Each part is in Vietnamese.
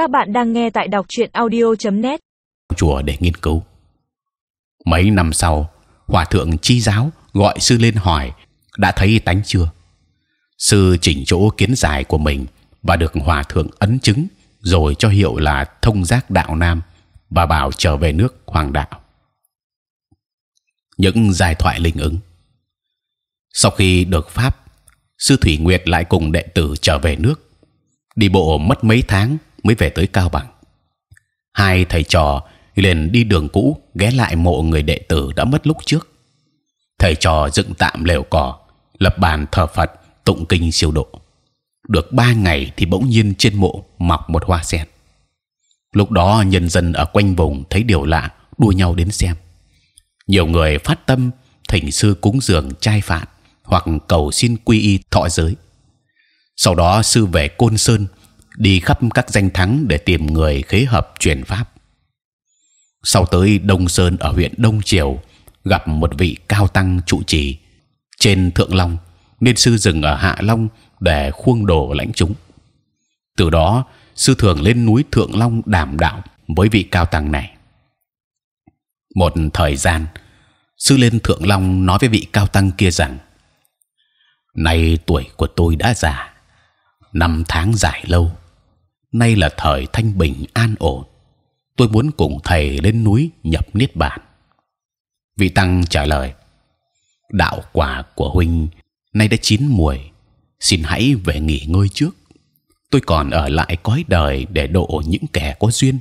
Các bạn đang nghe tại đọc truyện audio.net. chùa để nghiên cứu. Mấy năm sau, hòa thượng chi giáo gọi sư lên hỏi đã thấy tánh chưa. Sư chỉnh chỗ kiến giải của mình và được hòa thượng ấn chứng rồi cho hiệu là thông giác đạo nam và bảo trở về nước hoàng đạo. Những giải thoại linh ứng. Sau khi được pháp, sư thủy nguyệt lại cùng đệ tử trở về nước. Đi bộ mất mấy tháng mới về tới cao bằng. Hai thầy trò liền đi đường cũ ghé lại mộ người đệ tử đã mất lúc trước. Thầy trò dựng tạm lều cỏ, lập bàn thờ Phật, tụng kinh siêu độ. Được ba ngày thì bỗng nhiên trên mộ mọc một hoa sen. Lúc đó nhân dân ở quanh vùng thấy điều lạ, đua nhau đến xem. Nhiều người phát tâm thỉnh sư cúng dường trai phạn hoặc cầu xin quy y thọ giới. Sau đó sư về côn sơn đi khắp các danh thắng để tìm người khế hợp truyền pháp. Sau tới Đông Sơn ở huyện Đông Triều gặp một vị cao tăng trụ trì trên Thượng Long, nên sư dừng ở Hạ Long để khuông đồ lãnh chúng. Từ đó sư thường lên núi Thượng Long đảm đạo với vị cao tăng này. Một thời gian, sư lên Thượng Long nói với vị cao tăng kia rằng: nay tuổi của tôi đã già, năm tháng dài lâu, nay là thời thanh bình an ổn. Tôi muốn cùng thầy lên núi nhập niết bàn. Vị tăng trả lời: đạo quả của huynh nay đã chín muồi, xin hãy về nghỉ ngơi trước. Tôi còn ở lại cõi đời để độ những kẻ có duyên.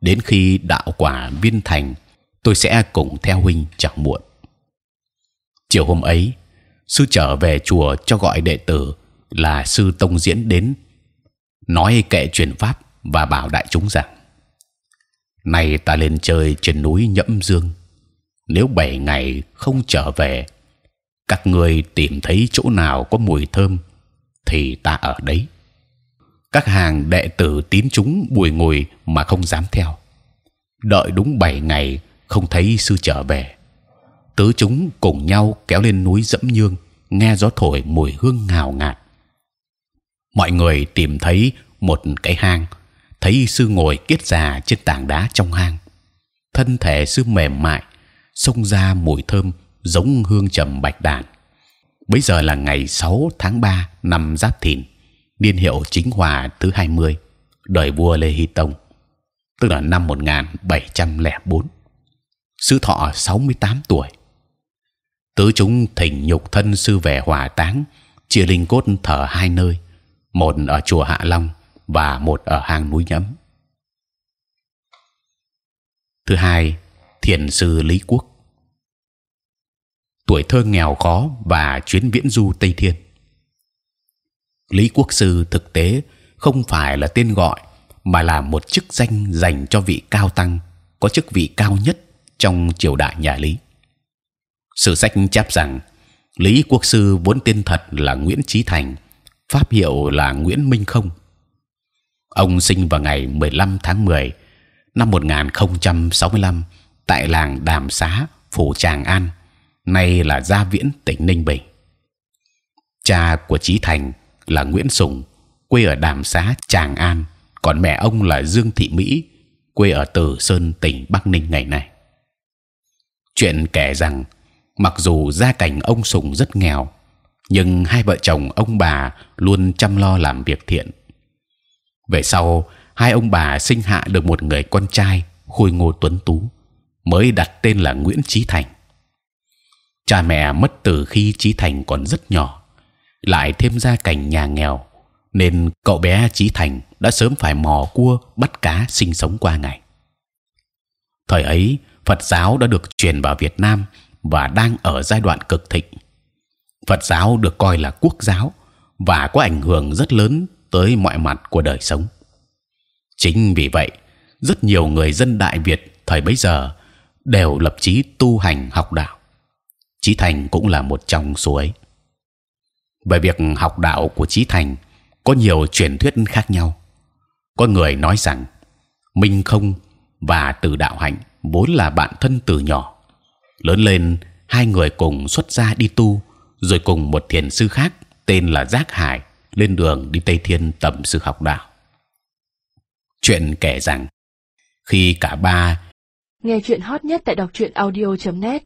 Đến khi đạo quả viên thành, tôi sẽ cùng theo huynh chẳng muộn. Chiều hôm ấy, sư trở về chùa cho gọi đệ tử là sư tông diễn đến nói kệ truyền pháp và bảo đại chúng rằng, nay ta lên chơi trên núi nhẫm dương. Nếu bảy ngày không trở về, các người tìm thấy chỗ nào có mùi thơm thì ta ở đấy. Các hàng đệ tử tín chúng bùi ngùi mà không dám theo. Đợi đúng bảy ngày không thấy sư trở về. Tứ chúng cùng nhau kéo lên núi dẫm nhương nghe gió thổi mùi hương ngào ngạt mọi người tìm thấy một cái hang. Thấy sư ngồi kiết già trên tảng đá trong hang. Thân thể sư mềm mại, xông ra mùi thơm giống hương trầm bạch đàn. Bây giờ là ngày 6 tháng 3 năm giáp thìn, niên hiệu chính hòa thứ 20 đời vua lê hy tông, tức là năm 1704 sư thọ 68 tuổi. Tứ chúng thỉnh nhục thân sư về hòa táng, chia linh cốt thờ hai nơi một ở chùa Hạ Long và một ở hang núi nhẫm. Thứ hai, thiền sư Lý Quốc, tuổi thơ nghèo khó và chuyến viễn du Tây Thiên. Lý Quốc sư thực tế không phải là tên gọi mà là một chức danh dành cho vị cao tăng có chức vị cao nhất trong triều đại nhà Lý. Sử sách chép rằng Lý Quốc sư vốn tên thật là Nguyễn Chí Thành, pháp hiệu là Nguyễn Minh Không. Ông sinh vào ngày 15 tháng 10 năm 1065 tại làng Đàm Xá, phủ Tràng An, nay là Gia Viễn, tỉnh Ninh Bình. Cha của Chí Thành là Nguyễn Sùng, quê ở Đàm Xá, Tràng An, còn mẹ ông là Dương Thị Mỹ, quê ở Từ Sơn, tỉnh Bắc Ninh ngày nay. Chuyện kể rằng, mặc dù gia cảnh ông Sùng rất nghèo, nhưng hai vợ chồng ông bà luôn chăm lo làm việc thiện. Về sau, hai ông bà sinh hạ được một người con trai khôi ngô tuấn tú, mới đặt tên là Nguyễn Chí Thành. Cha mẹ mất từ khi Chí Thành còn rất nhỏ, lại thêm gia cảnh nhà nghèo, nên cậu bé Chí Thành đã sớm phải mò cua bắt cá sinh sống qua ngày. Thời ấy, Phật giáo đã được truyền vào Việt Nam và đang ở giai đoạn cực thịnh. Phật giáo được coi là quốc giáo và có ảnh hưởng rất lớn tới mọi mặt của đời sống. Chính vì vậy, rất nhiều người dân Đại Việt thời bấy giờ đều lập chí tu hành học đạo. Chí Thành cũng là một trong số ấy. Về việc học đạo của Chí Thành có nhiều truyền thuyết khác nhau. Có người nói rằng Minh Không và Từ Đạo Hạnh vốn là bạn thân từ nhỏ. Lớn lên hai người cùng xuất gia đi tu, rồi cùng một thiền sư khác tên là Giác Hải lên đường đi Tây Thiên tầm sư học đạo. chuyện kể rằng, khi cả ba Nghe chuyện hot nhất tại đọc truyện audio.net